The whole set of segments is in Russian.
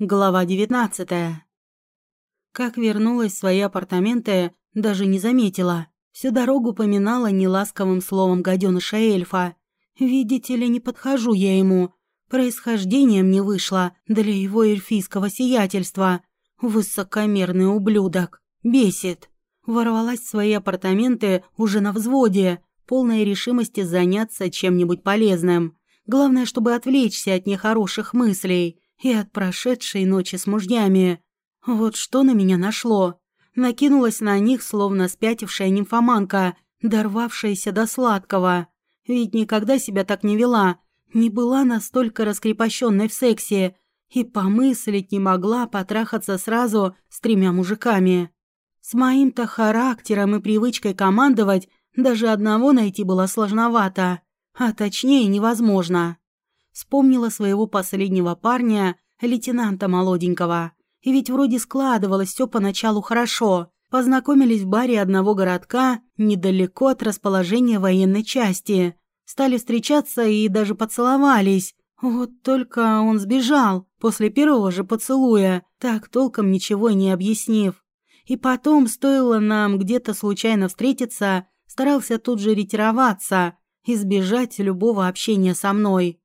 Глава 19. Как вернулась в свои апартаменты, даже не заметила. Всю дорогу поминала неласковым словом гаденыша эльфа. Видите ли, не подхожу я ему. Происхождением не вышло для его эльфийского сиятельства. Высокомерный ублюдок. Бесит. Ворвалась в свои апартаменты уже на взводе, полной решимости заняться чем-нибудь полезным. Главное, чтобы отвлечься от нехороших мыслей и от прошедшей ночи с мужьями. Вот что на меня нашло. Накинулась на них, словно спятившая нимфоманка, дорвавшаяся до сладкого. Ведь никогда себя так не вела, не была настолько раскрепощенной в сексе и помыслить не могла потрахаться сразу с тремя мужиками. С моим-то характером и привычкой командовать даже одного найти было сложновато, а точнее невозможно. Вспомнила своего последнего парня, лейтенанта молоденького. И ведь вроде складывалось все поначалу хорошо. Познакомились в баре одного городка, недалеко от расположения военной части. Стали встречаться и даже поцеловались. Вот только он сбежал после первого же поцелуя, так толком ничего не объяснив. И потом, стоило нам где-то случайно встретиться, старался тут же ретироваться, избежать любого общения со мной.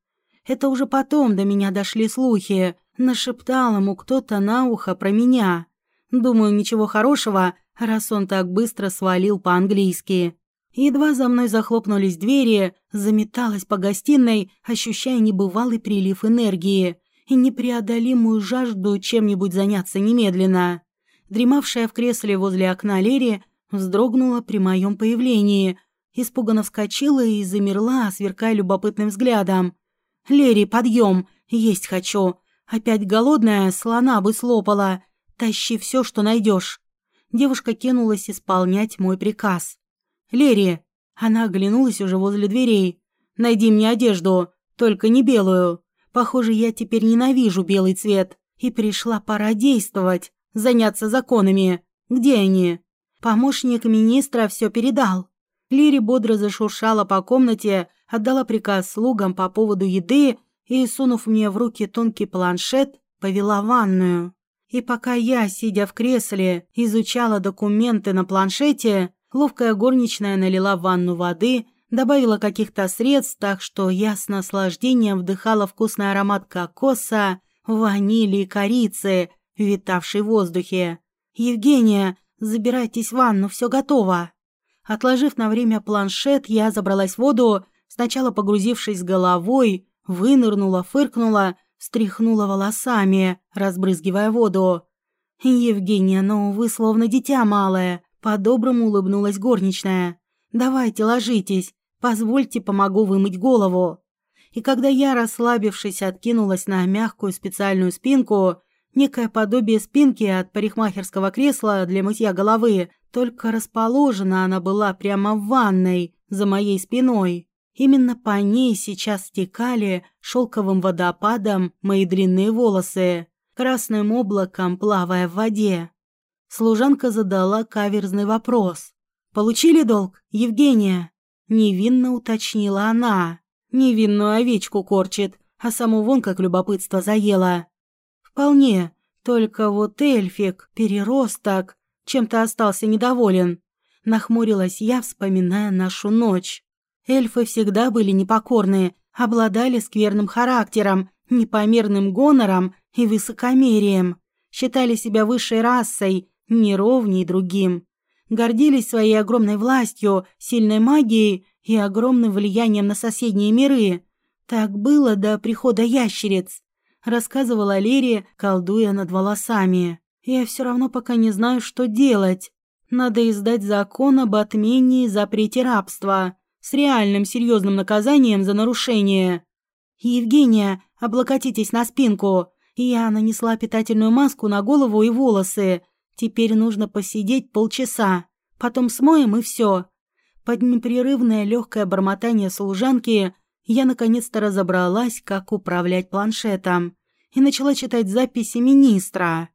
Это уже потом до меня дошли слухи. Нашептал ему кто-то на ухо про меня. Думаю, ничего хорошего, раз он так быстро свалил по-английски. Едва за мной захлопнулись двери, заметалась по гостиной, ощущая небывалый прилив энергии и непреодолимую жажду чем-нибудь заняться немедленно. Дремавшая в кресле возле окна Лери вздрогнула при моем появлении, испуганно вскочила и замерла, сверкая любопытным взглядом. «Лери, подъем! Есть хочу! Опять голодная, слона бы слопала! Тащи все, что найдешь!» Девушка кинулась исполнять мой приказ. «Лери!» Она оглянулась уже возле дверей. «Найди мне одежду, только не белую. Похоже, я теперь ненавижу белый цвет. И пришла пора действовать, заняться законами. Где они?» Помощник министра все передал. Лири бодро зашуршала по комнате, отдала приказ слугам по поводу еды и, сунув мне в руки тонкий планшет, повела ванную. И пока я, сидя в кресле, изучала документы на планшете, ловкая горничная налила в ванну воды, добавила каких-то средств, так что я с наслаждением вдыхала вкусный аромат кокоса, ванили и корицы, витавший в воздухе. «Евгения, забирайтесь в ванну, все готово». Отложив на время планшет, я забралась в воду, сначала погрузившись головой, вынырнула, фыркнула, встряхнула волосами, разбрызгивая воду. «Евгения, ну вы словно дитя малое», — по-доброму улыбнулась горничная. «Давайте, ложитесь, позвольте, помогу вымыть голову». И когда я, расслабившись, откинулась на мягкую специальную спинку, некое подобие спинки от парикмахерского кресла для мытья головы, только расположена она была прямо в ванной, за моей спиной. Именно по ней сейчас стекали шелковым водопадом мои длинные волосы, красным облаком плавая в воде. Служанка задала каверзный вопрос. «Получили долг, Евгения?» Невинно уточнила она. Невинную овечку корчит, а саму вон как любопытство заела. «Вполне, только вот эльфик, переросток, чем-то остался недоволен. Нахмурилась я, вспоминая нашу ночь. Эльфы всегда были непокорные, обладали скверным характером, непомерным гонором и высокомерием. Считали себя высшей расой, неровней другим. Гордились своей огромной властью, сильной магией и огромным влиянием на соседние миры. Так было до прихода ящериц, рассказывала Лерия, колдуя над волосами. Я все равно пока не знаю, что делать. Надо издать закон об отмене и запрете рабства с реальным серьезным наказанием за нарушение. Евгения, облокотитесь на спинку. Я нанесла питательную маску на голову и волосы. Теперь нужно посидеть полчаса. Потом смоем и все. Под непрерывное легкое бормотание служанки я наконец-то разобралась, как управлять планшетом, и начала читать записи министра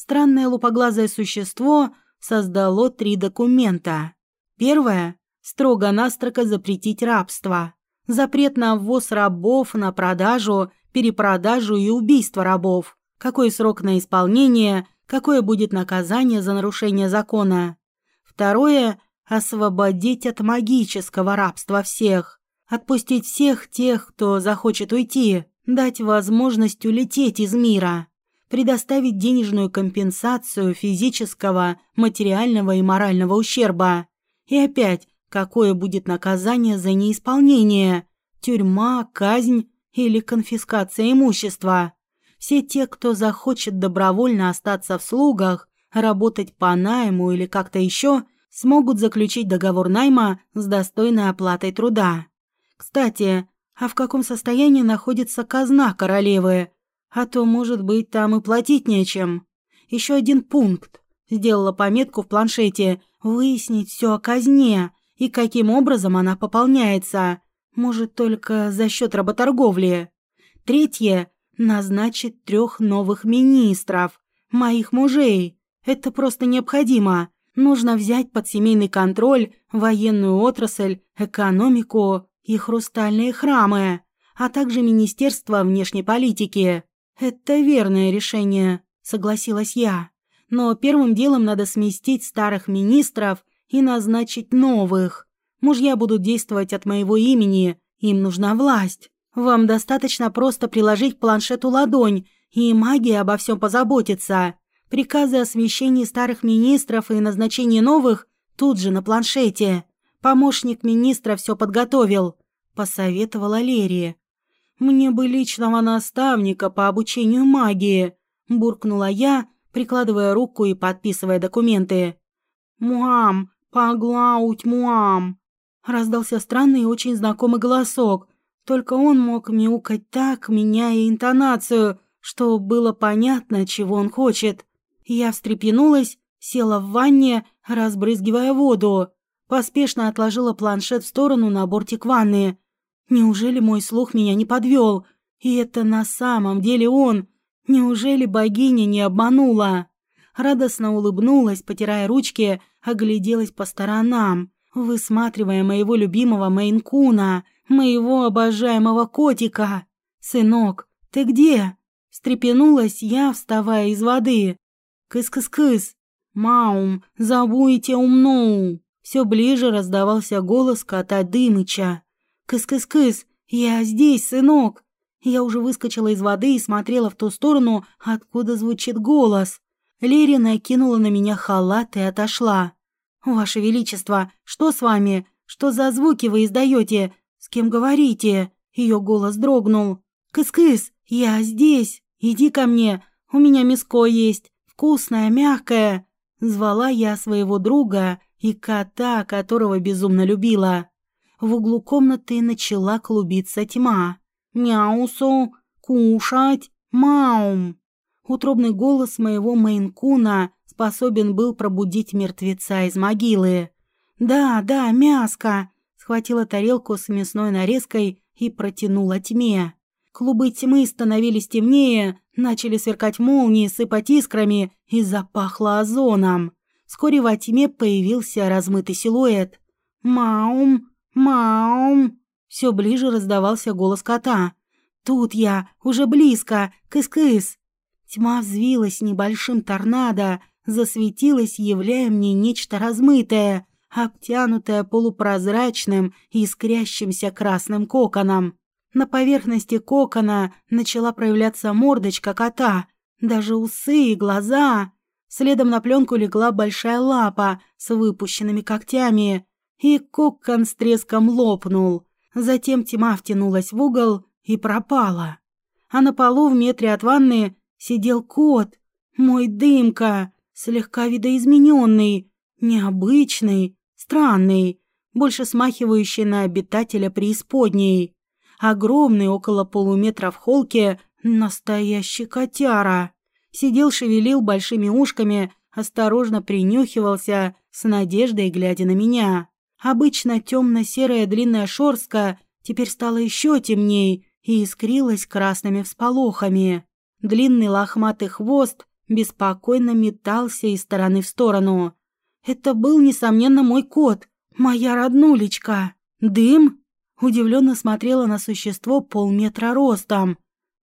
странное лупоглазое существо создало три документа. Первое – строго-настрого запретить рабство. Запрет на ввоз рабов, на продажу, перепродажу и убийство рабов. какой срок на исполнение, какое будет наказание за нарушение закона. Второе – освободить от магического рабства всех, отпустить всех тех, кто захочет уйти, дать возможность улететь из мира, предоставить денежную компенсацию физического, материального и морального ущерба. И опять, какое будет наказание за неисполнение? Тюрьма, казнь или конфискация имущества? Все те, кто захочет добровольно остаться в слугах, работать по найму или как-то еще, смогут заключить договор найма с достойной оплатой труда. Кстати, а в каком состоянии находится казна королевы? А то, может быть, там и платить нечем. Еще один пункт. Сделала пометку в планшете «Выяснить все о казне» и каким образом она пополняется. Может, только за счет работорговли. Третье – назначить трех новых министров, моих мужей. Это просто необходимо. Нужно взять под семейный контроль военную отрасль, экономику и хрустальные храмы, а также Министерство внешней политики. Это верное решение, согласилась я. Но первым делом надо сместить старых министров и назначить новых. Мужья будут действовать от моего имени, им нужна власть. Вам достаточно просто приложить к планшету ладонь, и магия обо всем позаботится. Приказы о смещении старых министров и назначении новых тут же на планшете. Помощник министра все подготовил, посоветовала Лерия. Мне бы личного наставника по обучению магии, буркнула я, прикладывая руку и подписывая документы. Муам, поглауть муам. Раздался странный и очень знакомый голосок. Только он мог мяукать так, меняя интонацию, что было понятно, чего он хочет. Я встрепенулась, села в ванне, разбрызгивая воду. Поспешно отложила планшет в сторону на бортик ванны. Неужели мой слух меня не подвел? И это на самом деле он? Неужели богиня не обманула? Радостно улыбнулась, потирая ручки, огляделась по сторонам, высматривая моего любимого Мейнкуна, моего обожаемого котика. «Сынок, ты где?» Встрепенулась я, вставая из воды. «Кыс-кыс-кыс! Маум, забуйте умноу!» Все ближе раздавался голос кота Дымыча. «Кыс-кыс-кыс! Я здесь, сынок!» Я уже выскочила из воды и смотрела в ту сторону, откуда звучит голос. Лерия накинула на меня халат и отошла. «Ваше Величество, что с вами? Что за звуки вы издаете? С кем говорите?» Ее голос дрогнул. «Кыс-кыс, я здесь. Иди ко мне. У меня миско есть вкусная, мягкая!» Звала я своего друга и кота, которого безумно любила. В углу комнаты начала клубиться тьма. «Мяусу! Кушать! Маум!» Утробный голос моего мейнкуна способен был пробудить мертвеца из могилы. «Да, да, мяско!» Схватила тарелку с мясной нарезкой и протянула тьме. Клубы тьмы становились темнее, начали сверкать молнии, сыпать искрами и запахло озоном. Вскоре во тьме появился размытый силуэт. «Маум! Маум!» Все ближе раздавался голос кота. «Тут я, уже близко! Кыс-кыс!» Тьма взвилась небольшим торнадо, засветилась, являя мне нечто размытое, обтянутое полупрозрачным, искрящимся красным коконом. На поверхности кокона начала проявляться мордочка кота, даже усы и глаза. Следом на пленку легла большая лапа с выпущенными когтями, и кокон с треском лопнул. Затем тьма втянулась в угол и пропала. А на полу в метре от ванны сидел кот, мой дымка, слегка видоизмененный, необычный, странный, больше смахивающий на обитателя преисподней. Огромный, около полуметра в холке, настоящий котяра. Сидел, шевелил большими ушками, осторожно принюхивался, с надеждой глядя на меня. Обычно темно-серая длинная шорстка теперь стала еще темней и искрилась красными всполохами. Длинный лохматый хвост беспокойно метался из стороны в сторону. Это был, несомненно, мой кот, моя роднулечка. Дым? Удивленно смотрела на существо полметра ростом.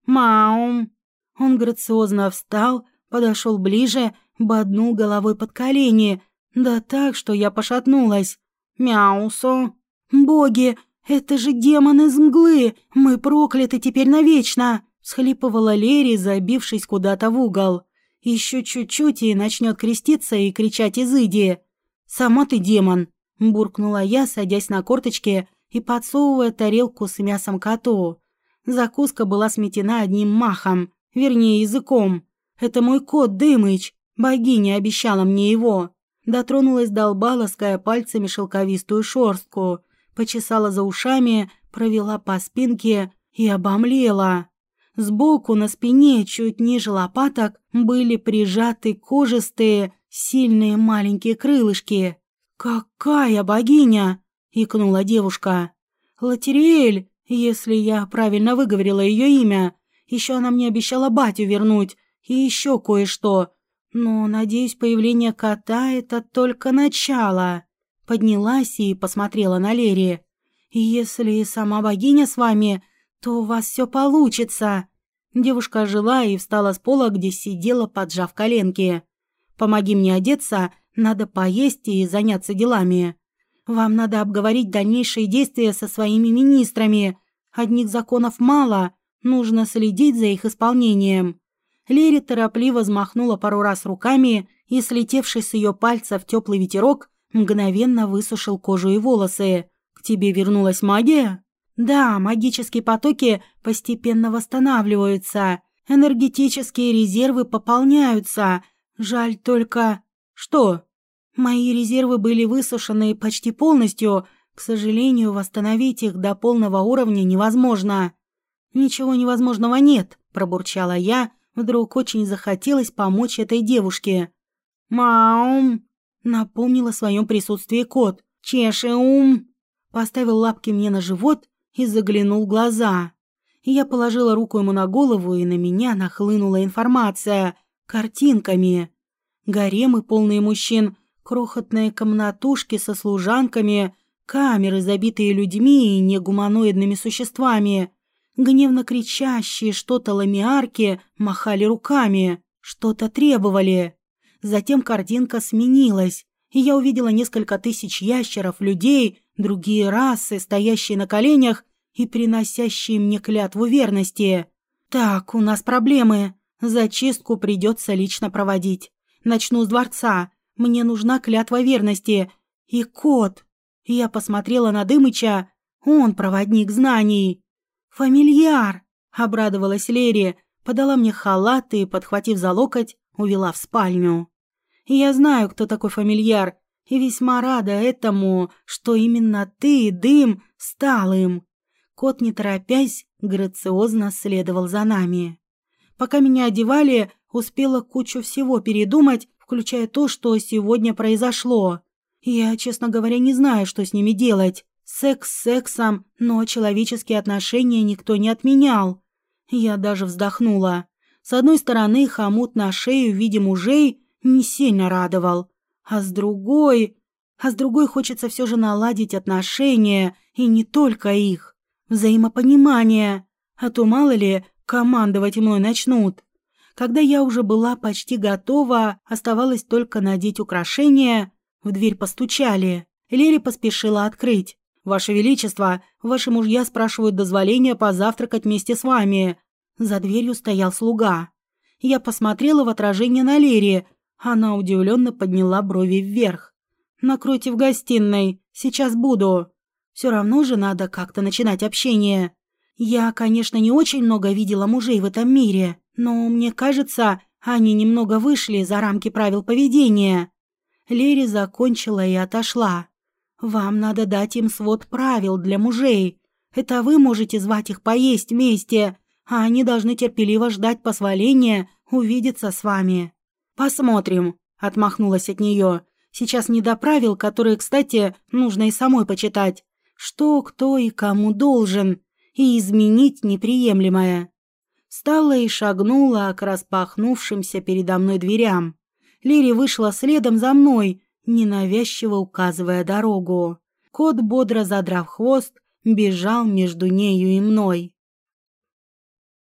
«Маум!» Он грациозно встал, подошел ближе, боднул головой под колени, да так, что я пошатнулась. «Мяусо!» «Боги, это же демон из мглы! Мы прокляты теперь навечно!» Схлипывала Лери, забившись куда-то в угол. Еще чуть-чуть и начнет креститься и кричать «Изыди!» «Сама ты демон!» – буркнула я, садясь на корточки и подсовывая тарелку с мясом коту. Закуска была сметена одним махом, вернее языком. Это мой кот Дымыч, богиня обещала мне его. Дотронулась до лба, лаская пальцами шелковистую шорстку, почесала за ушами, провела по спинке и обомлела. Сбоку на спине, чуть ниже лопаток, были прижаты кожистые, сильные маленькие крылышки. «Какая богиня!» — икнула девушка. «Латериэль, если я правильно выговорила ее имя. Еще она мне обещала батю вернуть и еще кое-что. Но, надеюсь, появление кота — это только начало». Поднялась и посмотрела на Лери. «Если сама богиня с вами, то у вас все получится». Девушка ожила и встала с пола, где сидела, поджав коленки. «Помоги мне одеться, надо поесть и заняться делами. Вам надо обговорить дальнейшие действия со своими министрами. Одних законов мало, нужно следить за их исполнением». Лери торопливо взмахнула пару раз руками и, слетевший с ее пальца в теплый ветерок, мгновенно высушил кожу и волосы. «К тебе вернулась магия?» Да, магические потоки постепенно восстанавливаются, энергетические резервы пополняются. Жаль только... Что? Мои резервы были высушены почти полностью. К сожалению, восстановить их до полного уровня невозможно. Ничего невозможного нет, пробурчала я. Вдруг очень захотелось помочь этой девушке. «Маум!» — напомнил о своем присутствии кот. «Чешеум!» Поставил лапки мне на живот и заглянул в глаза. Я положила руку ему на голову, и на меня нахлынула информация картинками. Гаремы, полные мужчин, крохотные комнатушки со служанками, камеры, забитые людьми и негуманоидными существами. Гневно кричащие что-то ламиарки махали руками, что-то требовали. Затем картинка сменилась, и я увидела несколько тысяч ящеров, людей, другие расы, стоящие на коленях и приносящие мне клятву верности. Так, у нас проблемы. Зачистку придется лично проводить. Начну с дворца. Мне нужна клятва верности. И кот. Я посмотрела на Дымыча. Он проводник знаний. Фамильяр, обрадовалась Лери, подала мне халат и, подхватив за локоть, увела в спальню. Я знаю, кто такой фамильяр, и весьма рада этому, что именно ты, Дым, стал им. Кот, не торопясь, грациозно следовал за нами. Пока меня одевали, успела кучу всего передумать, включая то, что сегодня произошло. Я, честно говоря, не знаю, что с ними делать. Секс сексом, но человеческие отношения никто не отменял. Я даже вздохнула. С одной стороны, хомут на шею в виде мужей не сильно радовал, а с другой... А с другой хочется все же наладить отношения, и не только их взаимопонимание, а то, мало ли, командовать мной начнут. Когда я уже была почти готова, оставалось только надеть украшения, в дверь постучали. Лери поспешила открыть. «Ваше Величество, ваши мужья спрашивают дозволения позавтракать вместе с вами». За дверью стоял слуга. Я посмотрела в отражение на Лери. Она удивленно подняла брови вверх. «Накройте в гостиной. Сейчас буду». Все равно же надо как-то начинать общение. Я, конечно, не очень много видела мужей в этом мире, но мне кажется, они немного вышли за рамки правил поведения. Лери закончила и отошла. Вам надо дать им свод правил для мужей. Это вы можете звать их поесть вместе, а они должны терпеливо ждать позволения увидеться с вами. Посмотрим, отмахнулась от нее. Сейчас не до правил, которые, кстати, нужно и самой почитать что кто и кому должен, и изменить неприемлемое. Стала и шагнула к распахнувшимся передо мной дверям. Лири вышла следом за мной, ненавязчиво указывая дорогу. Кот, бодро задрав хвост, бежал между нею и мной.